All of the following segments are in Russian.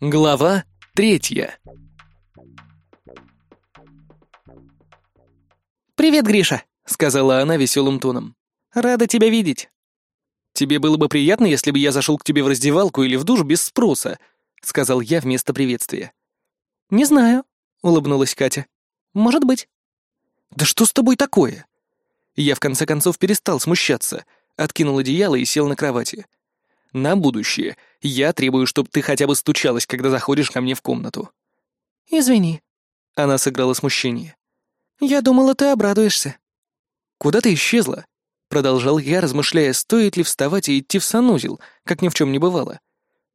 Глава третья. «Привет, Гриша», — сказала она веселым тоном. «Рада тебя видеть». «Тебе было бы приятно, если бы я зашел к тебе в раздевалку или в душ без спроса», — сказал я вместо приветствия. «Не знаю», — улыбнулась Катя. «Может быть». «Да что с тобой такое?» Я в конце концов перестал смущаться, откинул одеяло и сел на кровати. «На будущее я требую, чтобы ты хотя бы стучалась, когда заходишь ко мне в комнату». «Извини». Она сыграла смущение. «Я думала, ты обрадуешься». «Куда ты исчезла?» Продолжал я, размышляя, стоит ли вставать и идти в санузел, как ни в чем не бывало.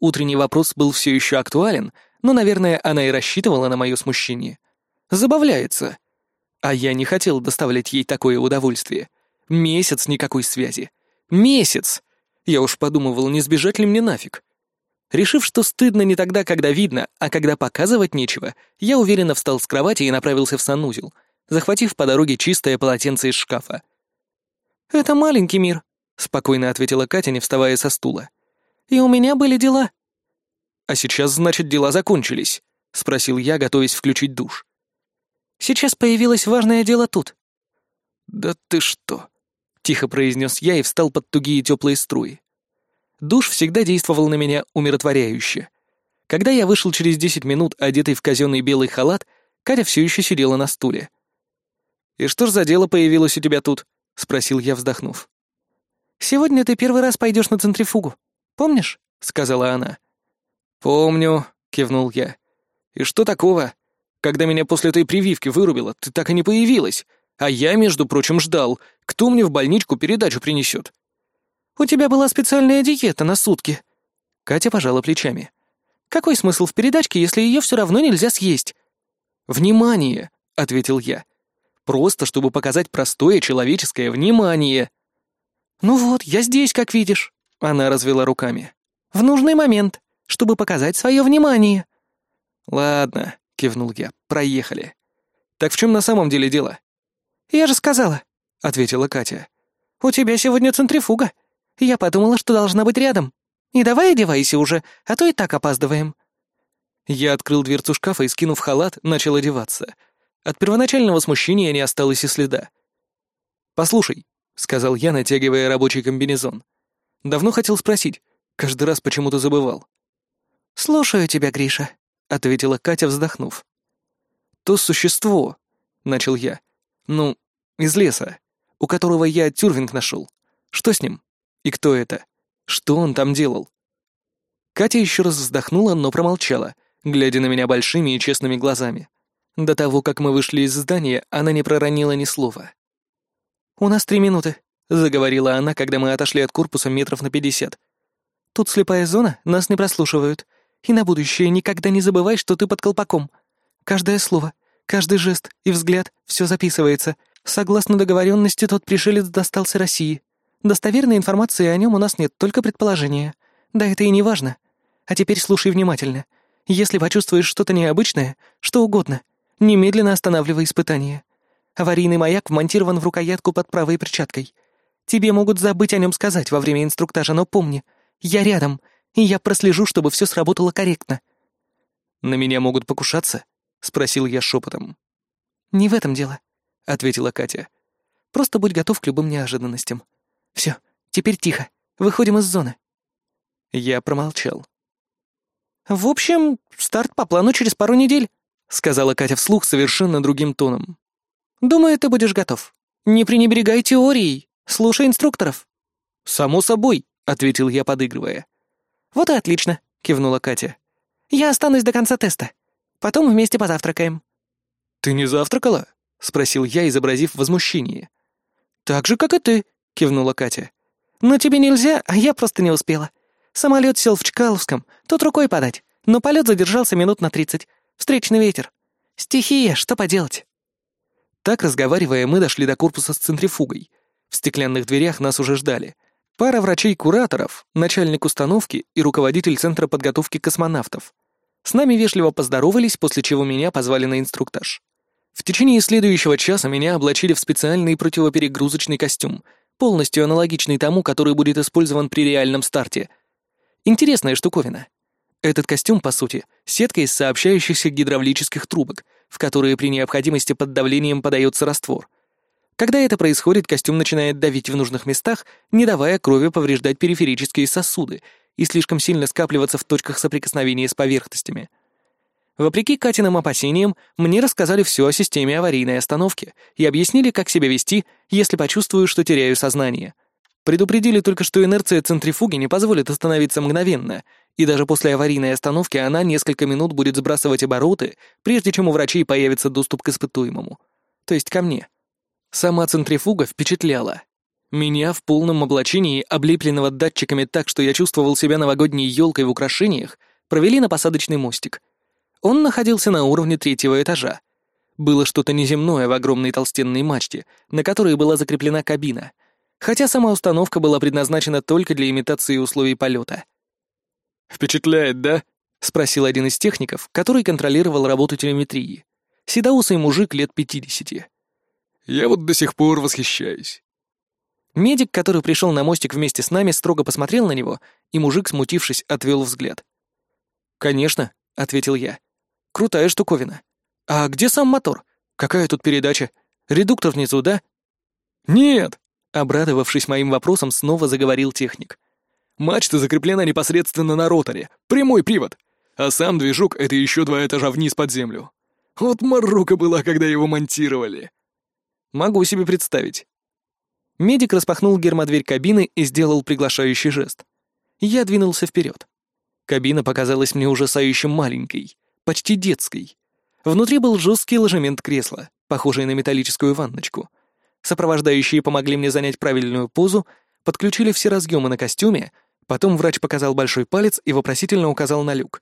Утренний вопрос был все еще актуален, но, наверное, она и рассчитывала на мое смущение. Забавляется. А я не хотел доставлять ей такое удовольствие. Месяц никакой связи. Месяц! Я уж подумывал, не сбежать ли мне нафиг. Решив, что стыдно не тогда, когда видно, а когда показывать нечего, я уверенно встал с кровати и направился в санузел, захватив по дороге чистое полотенце из шкафа. «Это маленький мир», — спокойно ответила Катя, не вставая со стула. «И у меня были дела». «А сейчас, значит, дела закончились?» — спросил я, готовясь включить душ. «Сейчас появилось важное дело тут». «Да ты что?» — тихо произнес я и встал под тугие теплые струи. Душ всегда действовал на меня умиротворяюще. Когда я вышел через десять минут, одетый в казенный белый халат, Катя все еще сидела на стуле. «И что ж за дело появилось у тебя тут?» — спросил я, вздохнув. «Сегодня ты первый раз пойдешь на центрифугу. Помнишь?» — сказала она. «Помню», — кивнул я. «И что такого? Когда меня после той прививки вырубило, ты так и не появилась. А я, между прочим, ждал, кто мне в больничку передачу принесет. «У тебя была специальная диета на сутки». Катя пожала плечами. «Какой смысл в передачке, если ее все равно нельзя съесть?» «Внимание!» — ответил я. Просто, чтобы показать простое человеческое внимание. «Ну вот, я здесь, как видишь», — она развела руками. «В нужный момент, чтобы показать свое внимание». «Ладно», — кивнул я, — «проехали». «Так в чем на самом деле дело?» «Я же сказала», — ответила Катя. «У тебя сегодня центрифуга. Я подумала, что должна быть рядом. И давай одевайся уже, а то и так опаздываем». Я открыл дверцу шкафа и, скинув халат, начал одеваться — от первоначального смущения не осталось и следа. «Послушай», — сказал я, натягивая рабочий комбинезон. «Давно хотел спросить. Каждый раз почему-то забывал». «Слушаю тебя, Гриша», — ответила Катя, вздохнув. «То существо», — начал я. «Ну, из леса, у которого я тюрвинг нашел. Что с ним? И кто это? Что он там делал?» Катя еще раз вздохнула, но промолчала, глядя на меня большими и честными глазами. До того, как мы вышли из здания, она не проронила ни слова. «У нас три минуты», — заговорила она, когда мы отошли от корпуса метров на пятьдесят. «Тут слепая зона, нас не прослушивают. И на будущее никогда не забывай, что ты под колпаком. Каждое слово, каждый жест и взгляд — все записывается. Согласно договоренности, тот пришелец достался России. Достоверной информации о нем у нас нет, только предположения. Да это и не важно. А теперь слушай внимательно. Если почувствуешь что-то необычное, что угодно — Немедленно останавливай испытание. Аварийный маяк вмонтирован в рукоятку под правой перчаткой. Тебе могут забыть о нем сказать во время инструктажа, но помни, я рядом, и я прослежу, чтобы все сработало корректно». «На меня могут покушаться?» — спросил я шепотом. «Не в этом дело», — ответила Катя. «Просто будь готов к любым неожиданностям. Все, теперь тихо. Выходим из зоны». Я промолчал. «В общем, старт по плану через пару недель», — сказала Катя вслух совершенно другим тоном. «Думаю, ты будешь готов. Не пренебрегай теорией. Слушай инструкторов». «Само собой», — ответил я, подыгрывая. «Вот и отлично», — кивнула Катя. «Я останусь до конца теста. Потом вместе позавтракаем». «Ты не завтракала?» — спросил я, изобразив возмущение. «Так же, как и ты», — кивнула Катя. «Но тебе нельзя, а я просто не успела. Самолет сел в Чкаловском, тут рукой подать, но полет задержался минут на тридцать. Встречный ветер. Стихия, что поделать?» Так, разговаривая, мы дошли до корпуса с центрифугой. В стеклянных дверях нас уже ждали. Пара врачей-кураторов, начальник установки и руководитель Центра подготовки космонавтов. С нами вежливо поздоровались, после чего меня позвали на инструктаж. В течение следующего часа меня облачили в специальный противоперегрузочный костюм, полностью аналогичный тому, который будет использован при реальном старте. Интересная штуковина. Этот костюм, по сути, сетка из сообщающихся гидравлических трубок, в которые при необходимости под давлением подается раствор. Когда это происходит, костюм начинает давить в нужных местах, не давая крови повреждать периферические сосуды и слишком сильно скапливаться в точках соприкосновения с поверхностями. Вопреки Катиным опасениям, мне рассказали все о системе аварийной остановки и объяснили, как себя вести, если почувствую, что теряю сознание. Предупредили только, что инерция центрифуги не позволит остановиться мгновенно, и даже после аварийной остановки она несколько минут будет сбрасывать обороты, прежде чем у врачей появится доступ к испытуемому. То есть ко мне. Сама центрифуга впечатляла. Меня в полном облачении, облепленного датчиками так, что я чувствовал себя новогодней елкой в украшениях, провели на посадочный мостик. Он находился на уровне третьего этажа. Было что-то неземное в огромной толстенной мачте, на которой была закреплена кабина, хотя сама установка была предназначена только для имитации условий полета. «Впечатляет, да?» — спросил один из техников, который контролировал работу телеметрии. Седоусый мужик лет пятидесяти. «Я вот до сих пор восхищаюсь». Медик, который пришел на мостик вместе с нами, строго посмотрел на него, и мужик, смутившись, отвел взгляд. «Конечно», — ответил я. «Крутая штуковина. А где сам мотор? Какая тут передача? Редуктор внизу, да?» «Нет», — обрадовавшись моим вопросом, снова заговорил техник. Мачта закреплена непосредственно на роторе, прямой привод, а сам движок — это еще два этажа вниз под землю. Вот морока была, когда его монтировали. Могу себе представить. Медик распахнул гермодверь кабины и сделал приглашающий жест. Я двинулся вперед. Кабина показалась мне ужасающе маленькой, почти детской. Внутри был жесткий ложемент кресла, похожий на металлическую ванночку. Сопровождающие помогли мне занять правильную позу, подключили все разъемы на костюме, Потом врач показал большой палец и вопросительно указал на люк.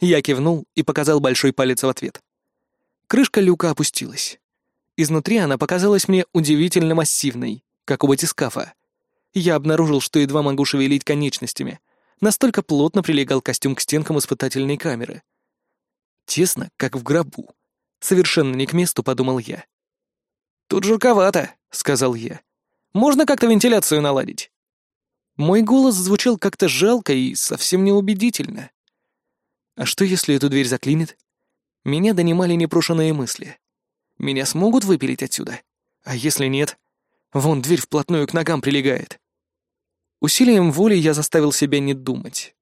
Я кивнул и показал большой палец в ответ. Крышка люка опустилась. Изнутри она показалась мне удивительно массивной, как у батискафа. Я обнаружил, что едва могу шевелить конечностями. Настолько плотно прилегал костюм к стенкам испытательной камеры. Тесно, как в гробу. Совершенно не к месту, подумал я. «Тут журковато», — сказал я. «Можно как-то вентиляцию наладить?» Мой голос звучал как-то жалко и совсем неубедительно. А что, если эту дверь заклинит? Меня донимали непрошенные мысли. Меня смогут выпилить отсюда? А если нет? Вон дверь вплотную к ногам прилегает. Усилием воли я заставил себя не думать.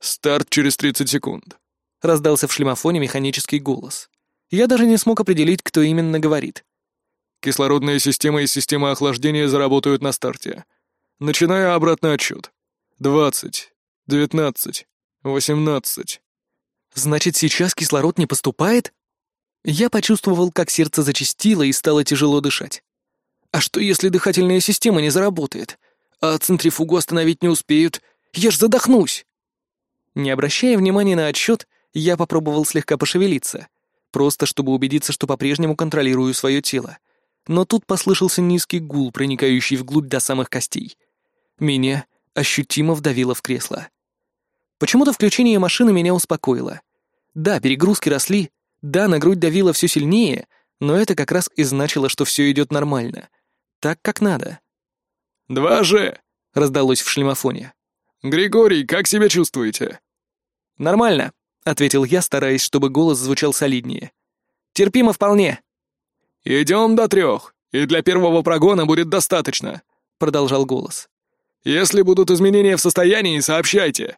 «Старт через 30 секунд», — раздался в шлемофоне механический голос. Я даже не смог определить, кто именно говорит. «Кислородная система и система охлаждения заработают на старте. Начинаю обратный отсчет. Двадцать, девятнадцать, восемнадцать. Значит, сейчас кислород не поступает? Я почувствовал, как сердце зачастило и стало тяжело дышать. А что, если дыхательная система не заработает? А центрифугу остановить не успеют? Я ж задохнусь! Не обращая внимания на отсчет, я попробовал слегка пошевелиться, просто чтобы убедиться, что по-прежнему контролирую свое тело. Но тут послышался низкий гул, проникающий вглубь до самых костей. Меня ощутимо вдавило в кресло. Почему-то включение машины меня успокоило. Да, перегрузки росли, да, на грудь давило все сильнее, но это как раз и значило, что все идет нормально. Так, как надо. «Два же!» — раздалось в шлемофоне. «Григорий, как себя чувствуете?» «Нормально», — ответил я, стараясь, чтобы голос звучал солиднее. «Терпимо вполне». «Идем до трех, и для первого прогона будет достаточно», — продолжал голос. Если будут изменения в состоянии, сообщайте».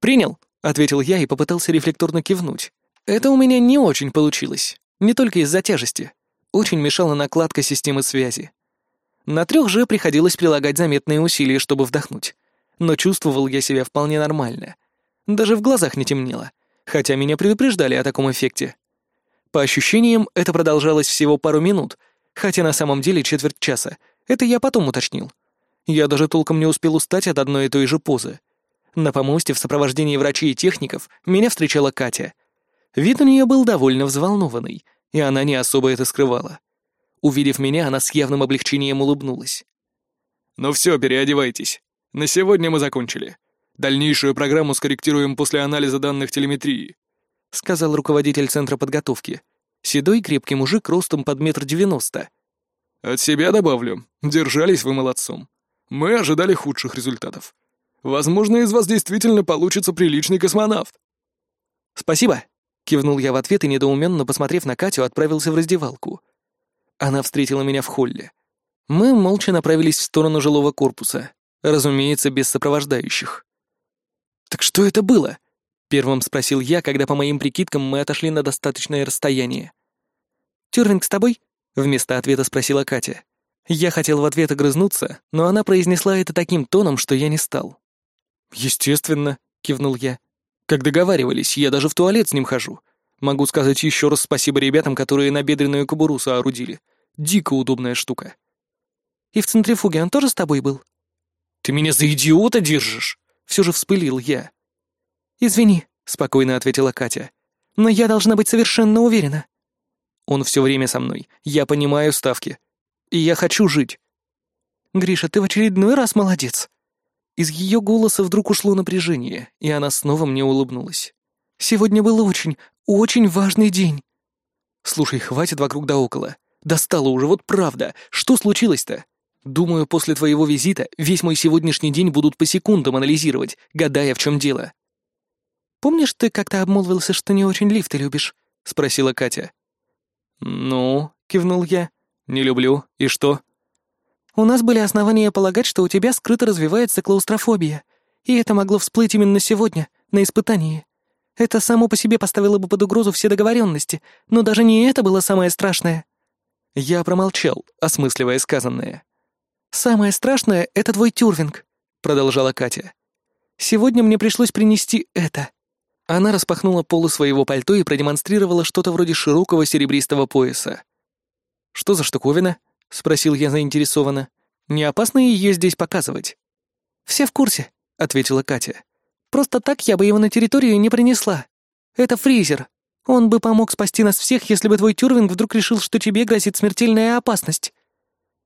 «Принял», — ответил я и попытался рефлекторно кивнуть. Это у меня не очень получилось. Не только из-за тяжести. Очень мешала накладка системы связи. На трех же приходилось прилагать заметные усилия, чтобы вдохнуть. Но чувствовал я себя вполне нормально. Даже в глазах не темнело, хотя меня предупреждали о таком эффекте. По ощущениям, это продолжалось всего пару минут, хотя на самом деле четверть часа. Это я потом уточнил. Я даже толком не успел устать от одной и той же позы. На помосте в сопровождении врачей и техников меня встречала Катя. Вид у нее был довольно взволнованный, и она не особо это скрывала. Увидев меня, она с явным облегчением улыбнулась. «Ну все, переодевайтесь. На сегодня мы закончили. Дальнейшую программу скорректируем после анализа данных телеметрии», — сказал руководитель центра подготовки. Седой крепкий мужик ростом под метр девяносто. «От себя добавлю. Держались вы молодцом. Мы ожидали худших результатов. Возможно, из вас действительно получится приличный космонавт». «Спасибо», — кивнул я в ответ и, недоуменно посмотрев на Катю, отправился в раздевалку. Она встретила меня в холле. Мы молча направились в сторону жилого корпуса, разумеется, без сопровождающих. «Так что это было?» — первым спросил я, когда по моим прикидкам мы отошли на достаточное расстояние. «Тюрвинг с тобой?» — вместо ответа спросила Катя. Я хотел в ответ огрызнуться, но она произнесла это таким тоном, что я не стал. «Естественно», — кивнул я. «Как договаривались, я даже в туалет с ним хожу. Могу сказать еще раз спасибо ребятам, которые на бедренную кобуру соорудили. Дико удобная штука». «И в центрифуге он тоже с тобой был?» «Ты меня за идиота держишь?» — все же вспылил я. «Извини», — спокойно ответила Катя. «Но я должна быть совершенно уверена». «Он все время со мной. Я понимаю ставки. И я хочу жить». «Гриша, ты в очередной раз молодец», из ее голоса вдруг ушло напряжение, и она снова мне улыбнулась. «Сегодня был очень, очень важный день». «Слушай, хватит вокруг да около. Достало уже, вот правда. Что случилось-то? Думаю, после твоего визита весь мой сегодняшний день будут по секундам анализировать, гадая, в чем дело». «Помнишь, ты как-то обмолвился, что не очень лифты любишь?» — спросила Катя. «Ну», — кивнул я, — «не люблю. И что?» У нас были основания полагать, что у тебя скрыто развивается клаустрофобия, и это могло всплыть именно сегодня, на испытании. Это само по себе поставило бы под угрозу все договоренности, но даже не это было самое страшное». Я промолчал, осмысливая сказанное. «Самое страшное — это твой тюрвинг», — продолжала Катя. «Сегодня мне пришлось принести это». Она распахнула полы своего пальто и продемонстрировала что-то вроде широкого серебристого пояса. «Что за штуковина?» — спросил я заинтересованно. «Не опасно ее здесь показывать?» «Все в курсе», — ответила Катя. «Просто так я бы его на территорию не принесла. Это фризер. Он бы помог спасти нас всех, если бы твой Тюрвинг вдруг решил, что тебе грозит смертельная опасность».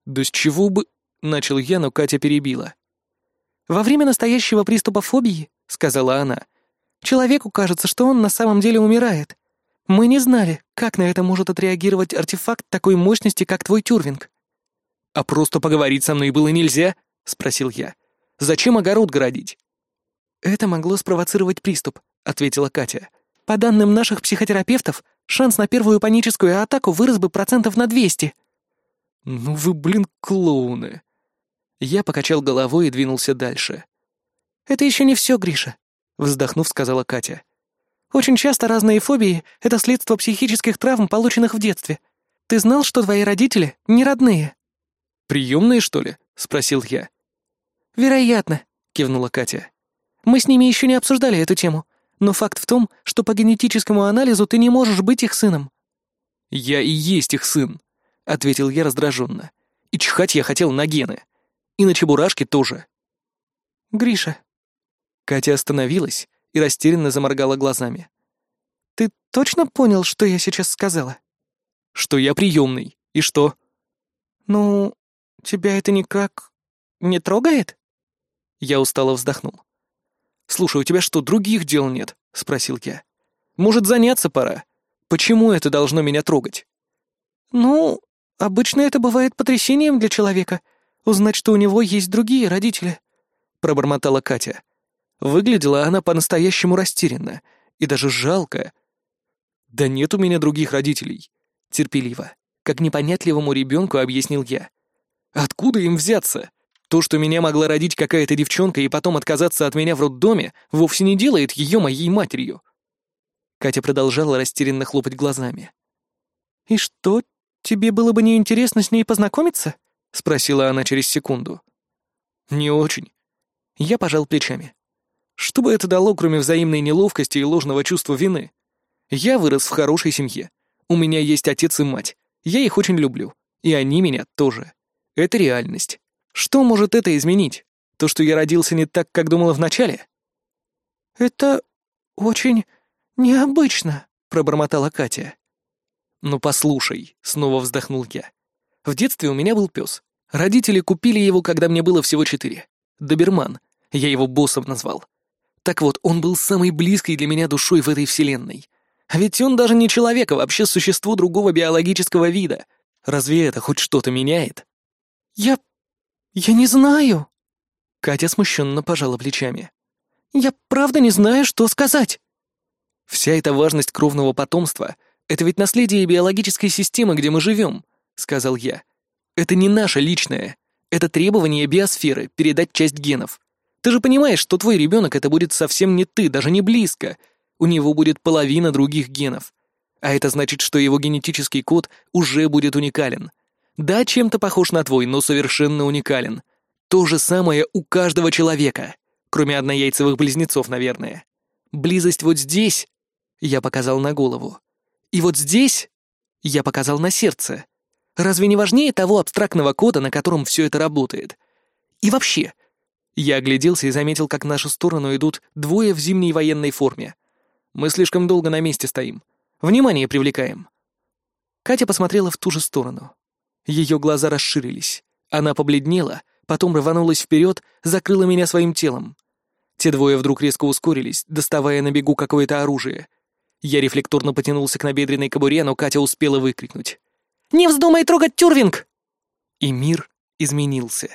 «Да с чего бы...» — начал я, но Катя перебила. «Во время настоящего приступа фобии», — сказала она, — «человеку кажется, что он на самом деле умирает. Мы не знали, как на это может отреагировать артефакт такой мощности, как твой Тюрвинг. «А просто поговорить со мной было нельзя?» — спросил я. «Зачем огород городить?» «Это могло спровоцировать приступ», — ответила Катя. «По данным наших психотерапевтов, шанс на первую паническую атаку вырос бы процентов на 200». «Ну вы, блин, клоуны!» Я покачал головой и двинулся дальше. «Это еще не все, Гриша», — вздохнув, сказала Катя. «Очень часто разные фобии — это следствие психических травм, полученных в детстве. Ты знал, что твои родители не родные?» «Приемные, что ли?» — спросил я. «Вероятно», — кивнула Катя. «Мы с ними еще не обсуждали эту тему, но факт в том, что по генетическому анализу ты не можешь быть их сыном». «Я и есть их сын», — ответил я раздраженно. «И чихать я хотел на гены. И на чебурашки тоже». «Гриша». Катя остановилась и растерянно заморгала глазами. «Ты точно понял, что я сейчас сказала?» «Что я приемный. И что?» «Ну, Тебя это никак не трогает?» Я устало вздохнул. «Слушай, у тебя что, других дел нет?» — спросил я. «Может, заняться пора? Почему это должно меня трогать?» «Ну, обычно это бывает потрясением для человека, узнать, что у него есть другие родители», — пробормотала Катя. Выглядела она по-настоящему растерянно и даже жалко. «Да нет у меня других родителей», — терпеливо, как непонятливому ребенку объяснил я. Откуда им взяться? То, что меня могла родить какая-то девчонка и потом отказаться от меня в роддоме, вовсе не делает ее моей матерью. Катя продолжала растерянно хлопать глазами. «И что, тебе было бы неинтересно с ней познакомиться?» — спросила она через секунду. «Не очень». Я пожал плечами. Что бы это дало, кроме взаимной неловкости и ложного чувства вины? Я вырос в хорошей семье. У меня есть отец и мать. Я их очень люблю. И они меня тоже. Это реальность. Что может это изменить? То, что я родился не так, как думала вначале? «Это очень необычно», — пробормотала Катя. «Ну послушай», — снова вздохнул я. «В детстве у меня был пес. Родители купили его, когда мне было всего четыре. Доберман. Я его боссом назвал. Так вот, он был самой близкой для меня душой в этой вселенной. А ведь он даже не человек, а вообще существо другого биологического вида. Разве это хоть что-то меняет? «Я... я не знаю». Катя смущенно пожала плечами. «Я правда не знаю, что сказать». «Вся эта важность кровного потомства — это ведь наследие биологической системы, где мы живем», — сказал я. «Это не наше личное. Это требование биосферы — передать часть генов. Ты же понимаешь, что твой ребенок это будет совсем не ты, даже не близко. У него будет половина других генов. А это значит, что его генетический код уже будет уникален. Да, чем-то похож на твой, но совершенно уникален. То же самое у каждого человека, кроме однояйцевых близнецов, наверное. Близость вот здесь, я показал на голову. И вот здесь я показал на сердце. Разве не важнее того абстрактного кода, на котором все это работает? И вообще, я огляделся и заметил, как в нашу сторону идут двое в зимней военной форме. Мы слишком долго на месте стоим. Внимание привлекаем. Катя посмотрела в ту же сторону. Ее глаза расширились. Она побледнела, потом рванулась вперед, закрыла меня своим телом. Те двое вдруг резко ускорились, доставая на бегу какое-то оружие. Я рефлекторно потянулся к набедренной кобуре, но Катя успела выкрикнуть. «Не вздумай трогать Тюрвинг!» И мир изменился.